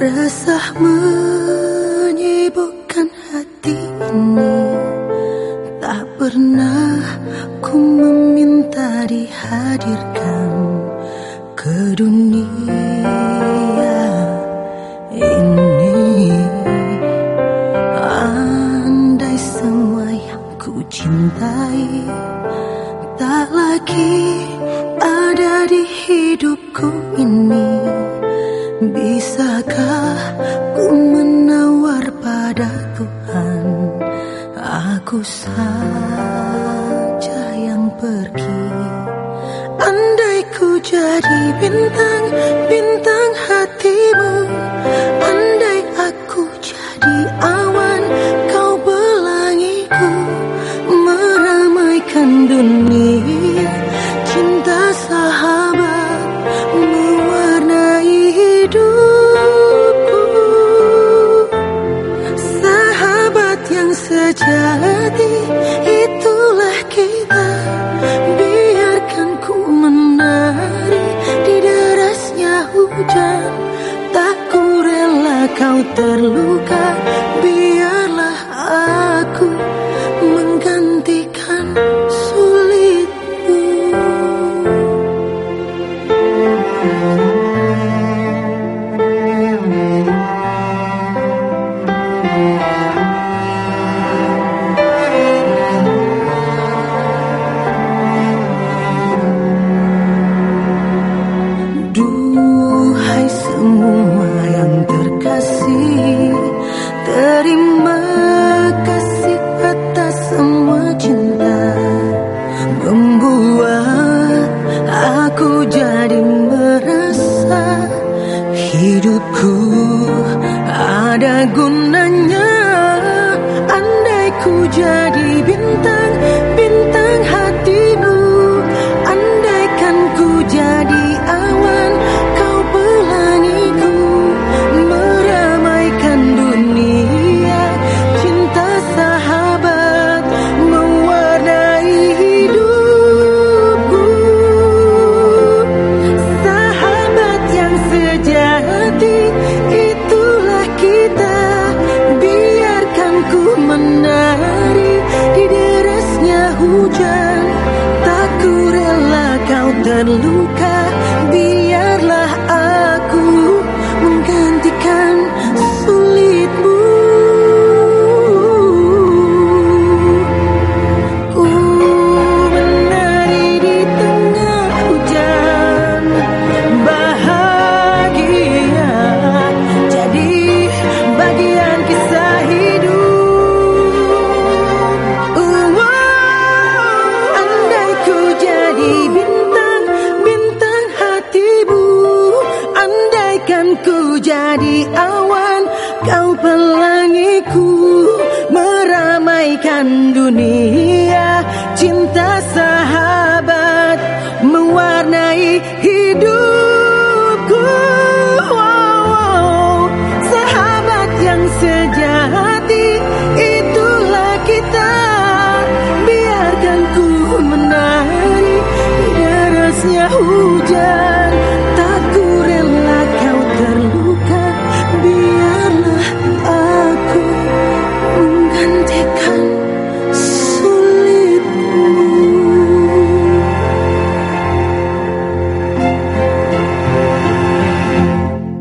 Resah menyibukkan hati ini. Tak pernah ku meminta dihadirkan ke dunia ini. Andai semua yang ku cintai Tak lagi ada di hidupku ini Bisakah ku menawar pada Tuhan? Aku saja yang pergi. Andai ku jadi bintang, bintang hatimu sejati itulah kita. Biarkan ku menari di derasnya hujan. Tak ku rela kau terluka Biarlah aku menggantikan sulitmu semua yang terkasih Terima kasih atas semua cinta. Membuat aku jadi merasa Hidupku ada gunanya. Andai ku jadi kau terluka Andaikan ku jadi awan, kau pelangiku Meramaikan dunia, cinta sahabat Mewarnai hidupku. Wow, Sahabat yang sejati, itulah kita. Biarkan ku menari derasnya hujan